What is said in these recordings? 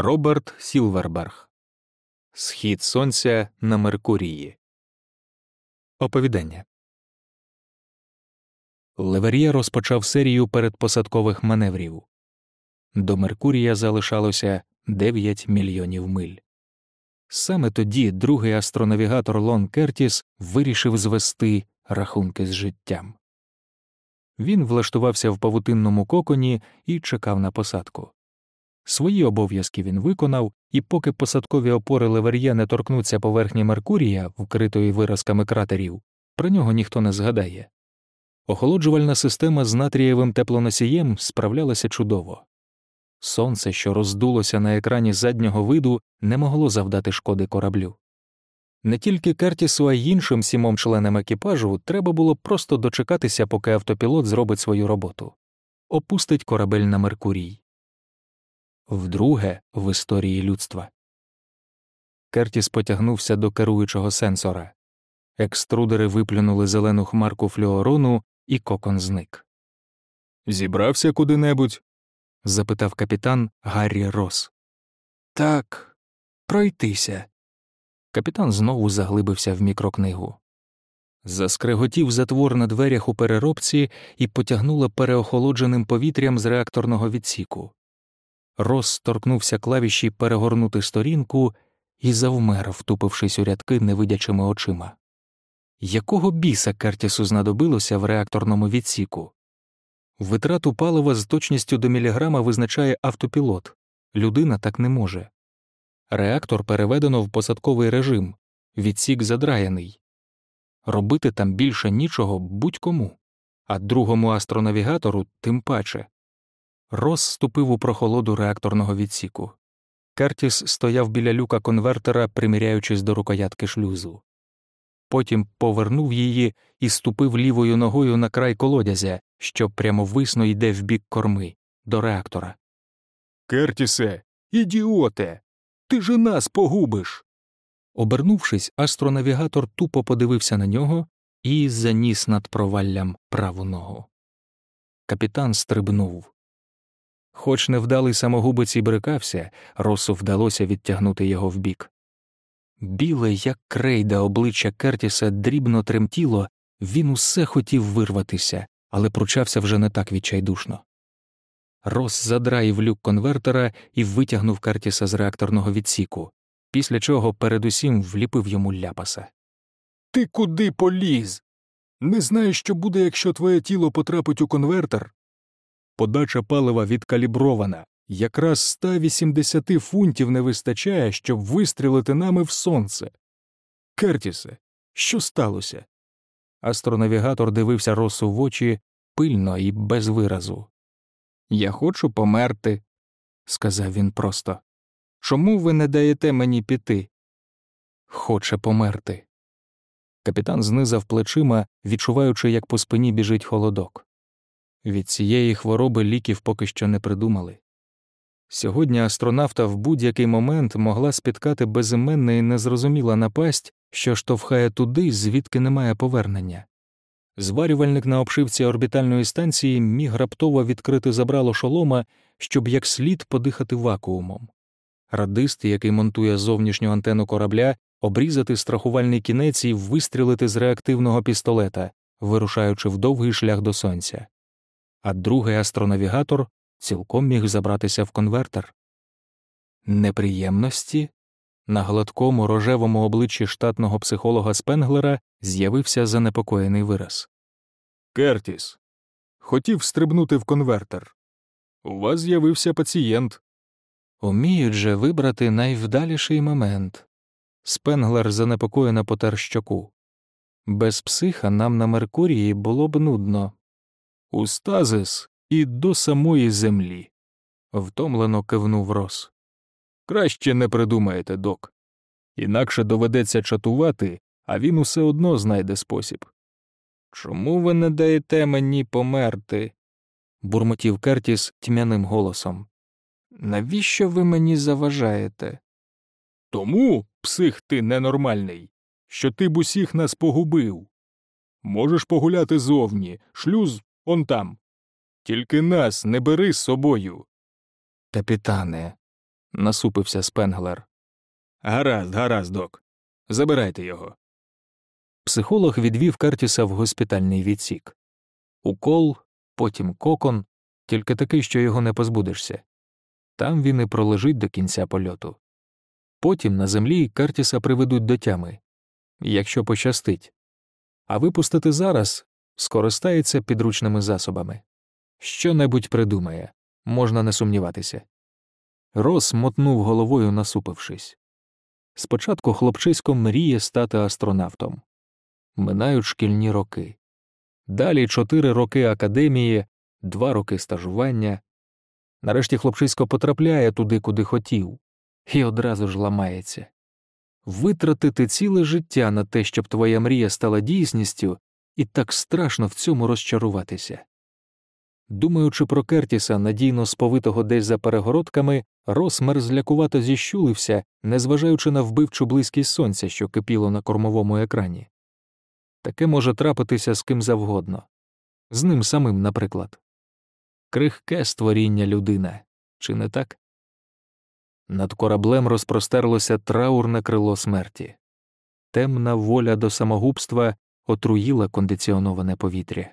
Роберт Сілверберг Схід Сонця на Меркурії. Оповідання Левер'є розпочав серію передпосадкових маневрів. До Меркурія залишалося 9 мільйонів миль. Саме тоді другий астронавігатор Лон Кертіс вирішив звести рахунки з життям. Він влаштувався в павутинному коконі і чекав на посадку. Свої обов'язки він виконав, і поки посадкові опори Левер'є не торкнуться поверхні Меркурія, вкритої виразками кратерів, про нього ніхто не згадає. Охолоджувальна система з натрієвим теплоносієм справлялася чудово. Сонце, що роздулося на екрані заднього виду, не могло завдати шкоди кораблю. Не тільки Кертісу, а й іншим сімом членам екіпажу треба було просто дочекатися, поки автопілот зробить свою роботу, опустить корабель на Меркурій. Вдруге в історії людства. Кертіс потягнувся до керуючого сенсора. Екструдери виплюнули зелену хмарку флюорону, і кокон зник. Зібрався куди-небудь? запитав капітан Гаррі Рос. Так, пройтися. Капітан знову заглибився в мікрокнигу. Заскреготів затвор на дверях у переробці і потягнуло переохолодженим повітрям з реакторного відсіку. Рос торкнувся клавіші перегорнути сторінку і завмер, втупившись у рядки невидячими очима. Якого біса Кертісу знадобилося в реакторному відсіку? Витрату палива з точністю до міліграма визначає автопілот. Людина так не може. Реактор переведено в посадковий режим, відсік задраяний. Робити там більше нічого будь-кому, а другому астронавігатору тим паче. Рос ступив у прохолоду реакторного відсіку. Кертіс стояв біля люка конвертера, приміряючись до рукоятки шлюзу. Потім повернув її і ступив лівою ногою на край колодязя, що прямовисно йде в бік корми, до реактора. Кертісе, ідіоте, ти же нас погубиш. Обернувшись, астронавігатор тупо подивився на нього і заніс над проваллям праву ногу. Капітан стрибнув. Хоч невдалий самогубець і брикався, Росу вдалося відтягнути його вбік. Біле, як крейда обличчя Кертіса дрібно тремтіло, він усе хотів вирватися, але пручався вже не так відчайдушно. Рос задраїв люк конвертера і витягнув Кертіса з реакторного відсіку, після чого передусім вліпив йому ляпаса. Ти куди поліз? Не знаєш, що буде, якщо твоє тіло потрапить у конвертер? Подача палива відкалібрована, якраз 180 фунтів не вистачає, щоб вистрілити нами в сонце. Кертісе, що сталося? Астронавігатор дивився Росу в очі пильно і без виразу. Я хочу померти, сказав він просто. Чому ви не даєте мені піти? Хоче померти. Капітан знизав плечима, відчуваючи, як по спині біжить холодок. Від цієї хвороби ліків поки що не придумали. Сьогодні астронавта в будь-який момент могла спіткати безіменна і незрозуміла напасть, що штовхає туди, звідки немає повернення. Зварювальник на обшивці орбітальної станції міг раптово відкрити забрало шолома, щоб як слід подихати вакуумом. Радист, який монтує зовнішню антенну корабля, обрізати страхувальний кінець і вистрілити з реактивного пістолета, вирушаючи в довгий шлях до сонця. А другий астронавігатор цілком міг забратися в конвертер. Неприємності на гладкому рожевому обличчі штатного психолога Спенглера з'явився занепокоєний вираз. Кертіс, хотів стрибнути в конвертер. У вас з'явився пацієнт. Уміють же вибрати найвдаліший момент. Спенглер занепокоєно потер щоку. Без психа нам на Меркурії було б нудно. У стазис і до самої землі. Втомлено кивнув Рос. Краще не придумаєте, док. Інакше доведеться чатувати, а він усе одно знайде спосіб. Чому ви не даєте мені померти? бурмотів Кертіс тьмяним голосом. Навіщо ви мені заважаєте? Тому, псих ти ненормальний, що ти б усіх нас погубив. Можеш погуляти зовні, шлюз он там. Тільки нас не бери з собою. Капітане, насупився Спенглер. Гаразд, гаразд, док. Забирайте його. Психолог відвів Кертіса в госпітальний відсік. Укол, потім кокон, тільки такий, що його не позбудешся. Там він і пролежить до кінця польоту. Потім на землі Кертіса приведуть до тями, якщо пощастить, а випустити зараз скористається підручними засобами. Що небудь придумає, можна не сумніватися. Рос мотнув головою, насупившись. Спочатку хлопчисько мріє стати астронавтом. Минають шкільні роки. Далі чотири роки академії, два роки стажування. Нарешті хлопчисько потрапляє туди, куди хотів, і одразу ж ламається. Витратити ціле життя на те, щоб твоя мрія стала дійсністю, і так страшно в цьому розчаруватися. Думаючи про Кертіса, надійно сповитого десь за перегородками, Рос мерзлякувато зіщулився, незважаючи на вбивчу близькість сонця, що кипіло на кормовому екрані. Таке може трапитися з ким завгодно, з ним самим, наприклад. Крихке створіння людина, чи не так? Над кораблем розпростерлося траурне крило смерті. Темна воля до самогубства отруїла кондиціоноване повітря.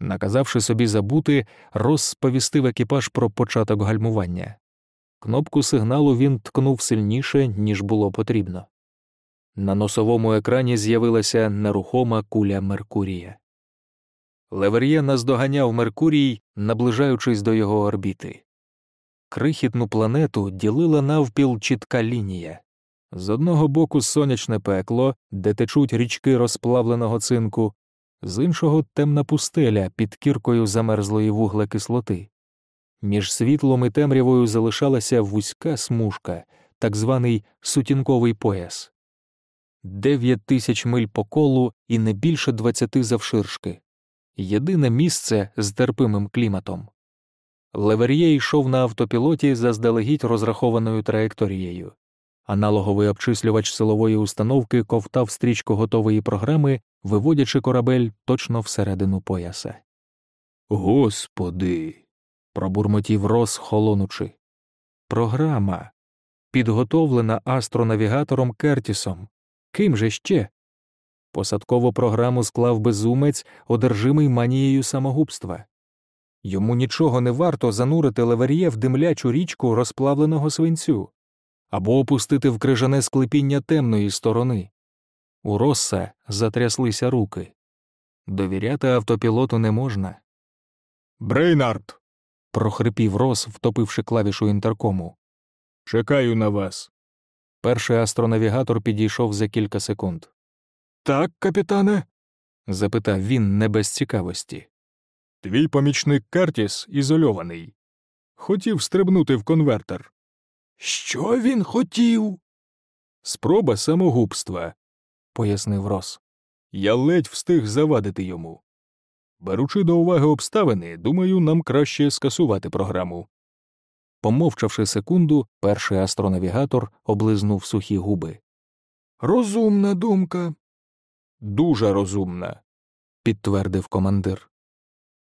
Наказавши собі забути, Рос сповістив екіпаж про початок гальмування. Кнопку сигналу він ткнув сильніше, ніж було потрібно. На носовому екрані з'явилася нерухома куля Меркурія. Левер'є наздоганяв Меркурій, наближаючись до його орбіти. Крихітну планету ділила навпіл чітка лінія. З одного боку сонячне пекло, де течуть річки розплавленого цинку, з іншого темна пустеля під кіркою замерзлої вуглекислоти. Між світлом і темрявою залишалася вузька смужка, так званий сутінковий пояс. Дев'ять тисяч миль по колу і не більше двадцяти завширшки. Єдине місце з терпимим кліматом. Левер'є йшов на автопілоті заздалегідь розрахованою траєкторією. Аналоговий обчислювач силової установки ковтав стрічку готової програми, виводячи корабель точно всередину пояса. Господи. пробурмотів Рос, холонучи. Програма, підготовлена астронавігатором Кертісом. Ким же ще? Посадкову програму склав безумець, одержимий манією самогубства. Йому нічого не варто занурити левер'є в димлячу річку розплавленого свинцю або опустити в крижане склепіння темної сторони. У Росса затряслися руки. Довіряти автопілоту не можна. Брейнард. прохрипів Рос, втопивши клавішу інтеркому. Чекаю на вас. Перший астронавігатор підійшов за кілька секунд. Так, капітане. запитав він не без цікавості. Твій помічник Кертіс ізольований. Хотів стрибнути в конвертер. Що він хотів? Спроба самогубства, пояснив Рос. Я ледь встиг завадити йому. Беручи до уваги обставини, думаю, нам краще скасувати програму. Помовчавши секунду, перший астронавігатор облизнув сухі губи. Розумна думка. Дуже розумна, підтвердив командир.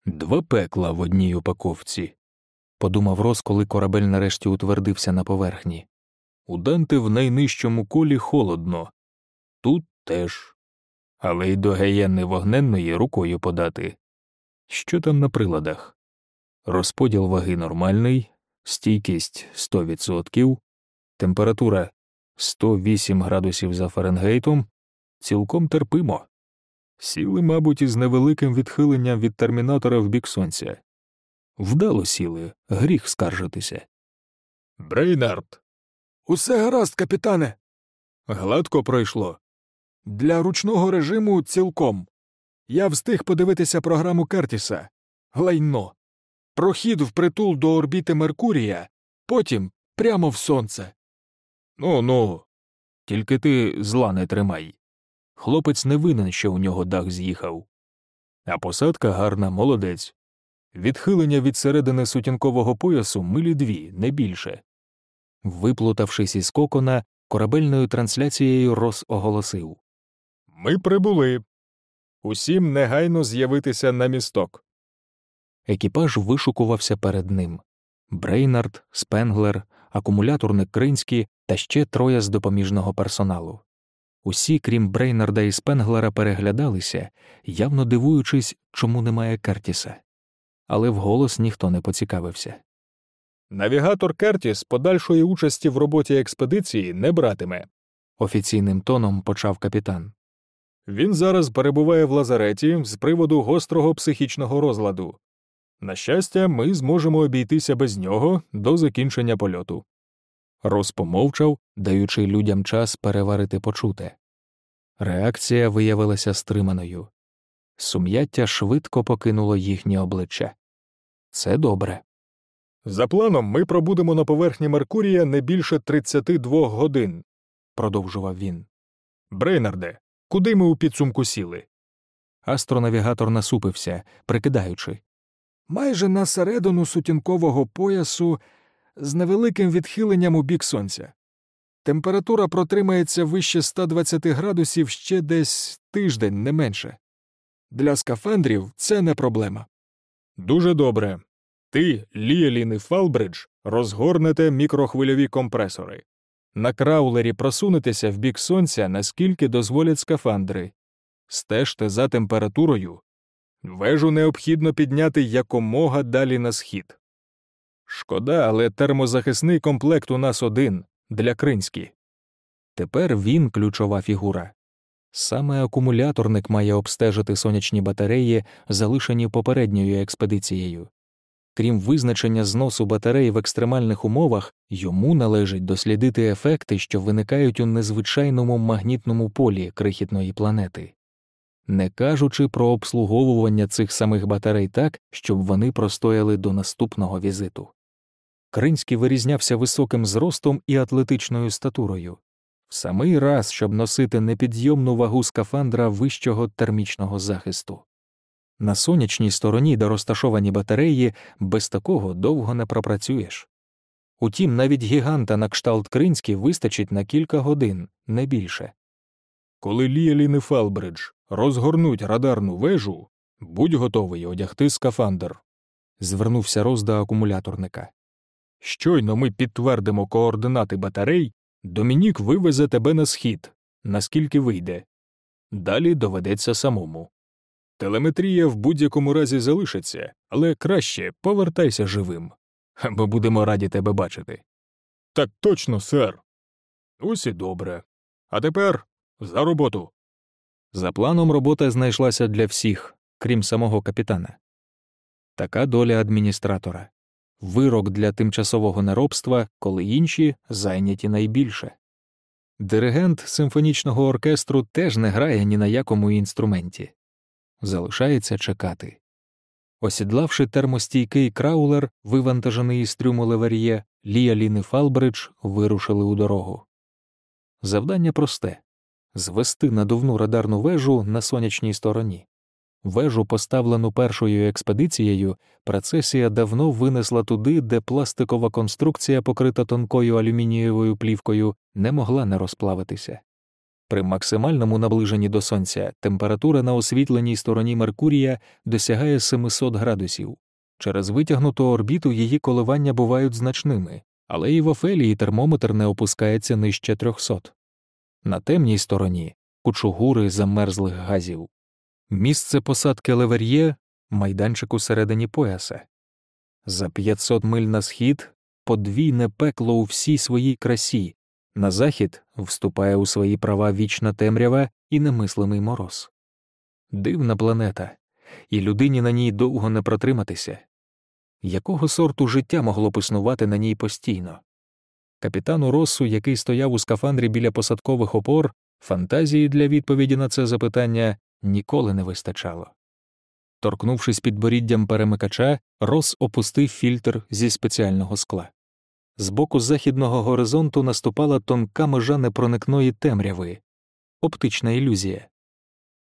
Два пекла в одній упаковці, подумав Рос, коли корабель нарешті утвердився на поверхні. У Данте в найнижчому колі холодно, тут теж, але й до геєнни вогненної рукою подати. Що там на приладах? Розподіл ваги нормальний, стійкість 100%, температура 108 градусів за Фаренгейтом, цілком терпимо. Сіли, мабуть, із невеликим відхиленням від термінатора в бік сонця. Вдало сіли, гріх скаржитися. Брейнард. Усе гаразд, капітане. Гладко пройшло. Для ручного режиму цілком. Я встиг подивитися програму Кертіса. Лайно. Прохід впритул до орбіти Меркурія, потім прямо в сонце. Ну ну, тільки ти зла не тримай. Хлопець не винен, що у нього дах з'їхав. А посадка гарна, молодець. Відхилення від середини сутінкового поясу милі дві, не більше. Виплутавшись із кокона, корабельною трансляцією Рос оголосив Ми прибули. Усім негайно з'явитися на місток. Екіпаж вишукувався перед ним Брейнард, Спенглер, акумуляторник Кринський та ще троє з допоміжного персоналу. Усі, крім Брейнарда і Спенглера, переглядалися, явно дивуючись, чому немає Кертіса. Але вголос ніхто не поцікавився. Навігатор Кертіс подальшої участі в роботі експедиції не братиме, офіційним тоном почав капітан. Він зараз перебуває в лазареті з приводу гострого психічного розладу. На щастя, ми зможемо обійтися без нього до закінчення польоту. Рос помовчав, даючи людям час переварити почуте. Реакція виявилася стриманою. Сум'яття швидко покинуло їхні обличчя. Це добре. За планом, ми пробудемо на поверхні Меркурія не більше 32 годин, продовжував він. Брейнарде, куди ми у підсумку сіли? Астронавігатор насупився, прикидаючи. Майже на середину сутінкового поясу з невеликим відхиленням у бік сонця. Температура протримається вище 120 градусів ще десь тиждень, не менше. Для скафандрів це не проблема. Дуже добре. Ти, Ліелін і Фалбридж, розгорнете мікрохвильові компресори. На краулері просунетеся в бік сонця, наскільки дозволять скафандри. Стежте за температурою. Вежу необхідно підняти якомога далі на схід. Шкода, але термозахисний комплект у нас один для Кринські. Тепер він ключова фігура. Саме акумуляторник має обстежити сонячні батареї, залишені попередньою експедицією. Крім визначення зносу батарей в екстремальних умовах, йому належить дослідити ефекти, що виникають у незвичайному магнітному полі крихітної планети, не кажучи про обслуговування цих самих батарей так, щоб вони простояли до наступного візиту. Кринський вирізнявся високим зростом і атлетичною статурою, в самий раз, щоб носити непідйомну вагу скафандра вищого термічного захисту. На сонячній стороні, де розташовані батареї, без такого довго не пропрацюєш. Утім, навіть гіганта на кшталт Кринський вистачить на кілька годин, не більше. Коли Ліелін і Фелбридж розгорнуть радарну вежу, будь готовий одягти скафандр. Звернувся Роз до акумуляторника. Щойно ми підтвердимо координати батарей, Домінік вивезе тебе на схід, наскільки вийде. Далі доведеться самому. Телеметрія в будь-якому разі залишиться, але краще повертайся живим. Ми будемо раді тебе бачити. Так точно, сер. Ось і добре. А тепер за роботу. За планом робота знайшлася для всіх, крім самого капітана. Така доля адміністратора вирок для тимчасового неробства, коли інші зайняті найбільше. Диригент симфонічного оркестру теж не грає ні на якому інструменті. Залишається чекати. Осідлавши термостійкий краулер, вивантажений із трюму Левер'є, Ліалін і Фалбридж вирушили у дорогу. Завдання просте звести надувну радарну вежу на сонячній стороні. Вежу, поставлену першою експедицією, процесія давно винесла туди, де пластикова конструкція, покрита тонкою алюмінієвою плівкою, не могла не розплавитися. При максимальному наближенні до сонця температура на освітленій стороні Меркурія досягає 700 градусів. Через витягнуту орбіту її коливання бувають значними, але і в Офелії термометр не опускається нижче 300. На темній стороні кучугури замерзлих газів. Місце посадки Левер'є майданчик у середині пояса. За 500 миль на схід подвійне пекло у всій своїй красі, на захід вступає у свої права вічна темрява і немислимий мороз. Дивна планета, і людині на ній довго не протриматися. Якого сорту життя могло б існувати на ній постійно? Капітану Россу, який стояв у скафандрі біля посадкових опор, фантазії для відповіді на це запитання ніколи не вистачало. Торкнувшись підборіддям перемикача, Рос опустив фільтр зі спеціального скла. З боку західного горизонту наступала тонка межа непроникної темряви, оптична ілюзія.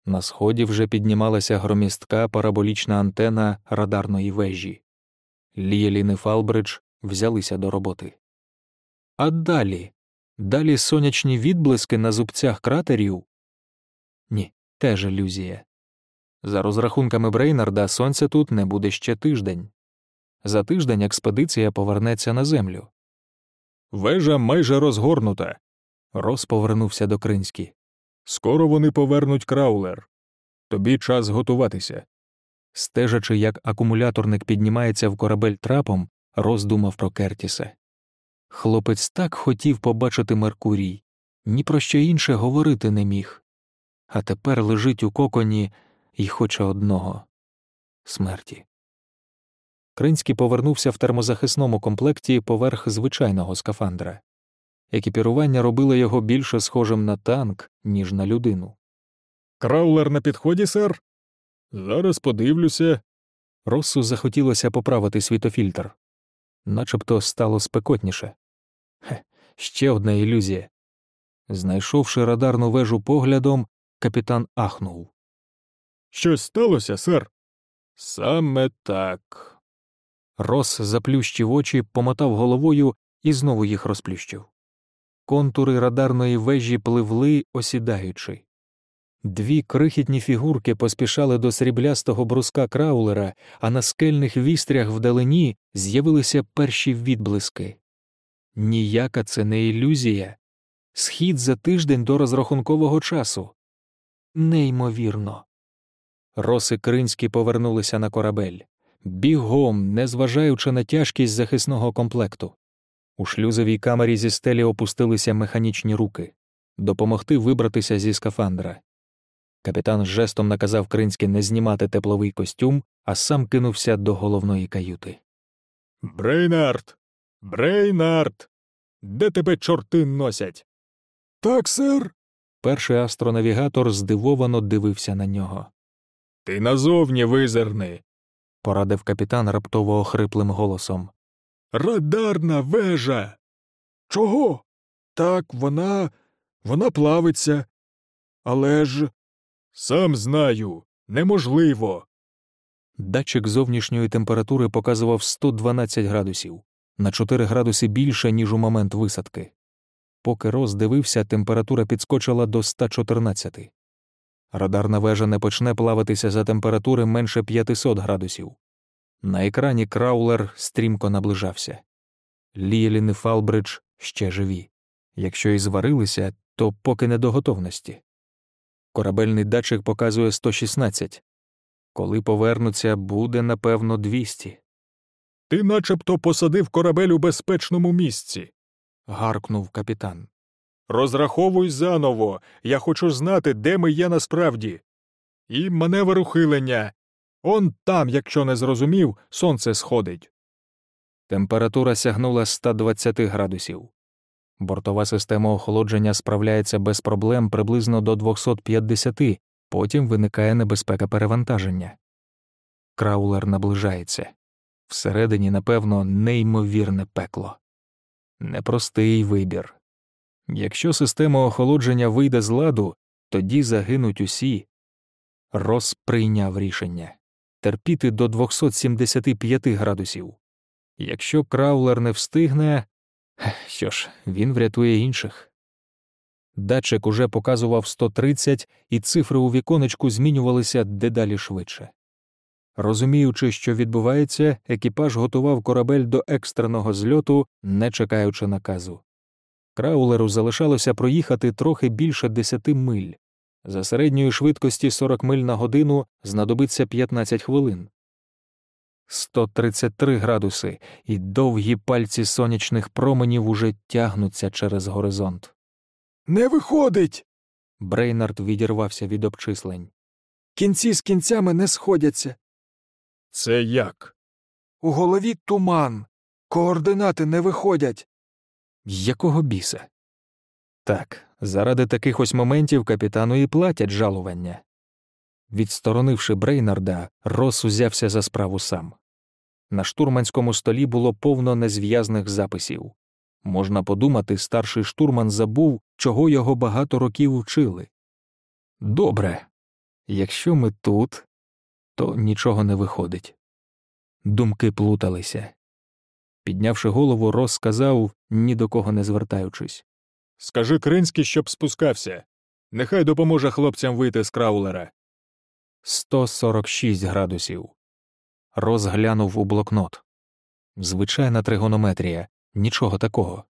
На сході вже піднімалася громістка параболічна антена радарної вежі. Лієлін і Фалбридж взялися до роботи. А далі, далі сонячні відблиски на зубцях кратерів. Ні, теж ілюзія. За розрахунками Брейнарда, сонця тут не буде ще тиждень. За тиждень експедиція повернеться на землю. Вежа майже розгорнута. Рос повернувся до Кринські. Скоро вони повернуть краулер. Тобі час готуватися. Стежачи, як акумуляторник піднімається в корабель трапом, роздумав про Кертіса. Хлопець так хотів побачити Меркурій, ні про що інше говорити не міг. А тепер лежить у коконі і хоче одного смерті. Кринський повернувся в термозахисному комплекті поверх звичайного скафандра. Екіпірування робило його більше схожим на танк, ніж на людину. Краулер на підході, сер? Зараз подивлюся. Россу захотілося поправити світофільтр, начебто стало спекотніше. Хе, ще одна ілюзія. Знайшовши радарну вежу поглядом, капітан ахнув. Щось сталося, сер? Саме так. Рос заплющив очі, помотав головою і знову їх розплющив. Контури радарної вежі пливли, осідаючи. Дві крихітні фігурки поспішали до сріблястого бруска краулера, а на скельних вістрях вдалині з'явилися перші відблиски. Ніяка це не ілюзія. Схід за тиждень до розрахункового часу. Неймовірно. Роси Кринські повернулися на корабель. Бігом, незважаючи на тяжкість захисного комплекту. У шлюзовій камері зі стелі опустилися механічні руки допомогти вибратися зі скафандра. Капітан жестом наказав Кринському не знімати тепловий костюм, а сам кинувся до головної каюти. Брейнард! Брейнард! Де тебе чорти носять? Так, сер. Перший астронавігатор здивовано дивився на нього. Ти назовні визирни. Порадив капітан раптово охриплим голосом. Радарна вежа. Чого? Так, вона. вона плавиться. Але ж. Сам знаю, неможливо. Датчик зовнішньої температури показував 112 градусів, на 4 градуси більше, ніж у момент висадки. Поки Рос дивився, температура підскочила до 114. Радарна вежа не почне плаватися за температури менше 500 градусів. На екрані краулер стрімко наближався. Лієлін і Фалбридж ще живі. Якщо і зварилися, то поки не до готовності. Корабельний датчик показує 116. Коли повернуться, буде напевно 200. Ти начебто посадив корабель у безпечному місці. Гаркнув капітан. Розраховуй заново. Я хочу знати, де ми є насправді. І маневр ухилення. Он там, якщо не зрозумів, сонце сходить. Температура сягнула 120 градусів. Бортова система охолодження справляється без проблем приблизно до 250, потім виникає небезпека перевантаження. Краулер наближається. Всередині, напевно, неймовірне пекло. Непростий вибір. Якщо система охолодження вийде з ладу, тоді загинуть усі. Рос прийняв рішення терпіти до 275 градусів. Якщо краулер не встигне, що ж, він врятує інших. Датчик уже показував 130, і цифри у віконечку змінювалися дедалі швидше. Розуміючи, що відбувається, екіпаж готував корабель до екстреного зльоту, не чекаючи наказу. Краулеру залишалося проїхати трохи більше 10 миль. За середньої швидкості 40 миль на годину знадобиться 15 хвилин. 133 градуси, і довгі пальці сонячних променів уже тягнуться через горизонт. Не виходить. Брейнард відірвався від обчислень. Кінці з кінцями не сходяться. Це як? У голові туман. Координати не виходять. Якого біса? Так, заради таких ось моментів капітану і платять жалування. Відсторонивши Брейнарда, Рос узявся за справу сам. На штурманському столі було повно незв'язних записів. Можна подумати, старший штурман забув, чого його багато років вчили. Добре, якщо ми тут, то нічого не виходить. Думки плуталися. Піднявши голову, Рос сказав, ні до кого не звертаючись Скажи Кринський, щоб спускався. Нехай допоможе хлопцям вийти з краулера. 146 градусів. Розглянув у блокнот. Звичайна тригонометрія, нічого такого.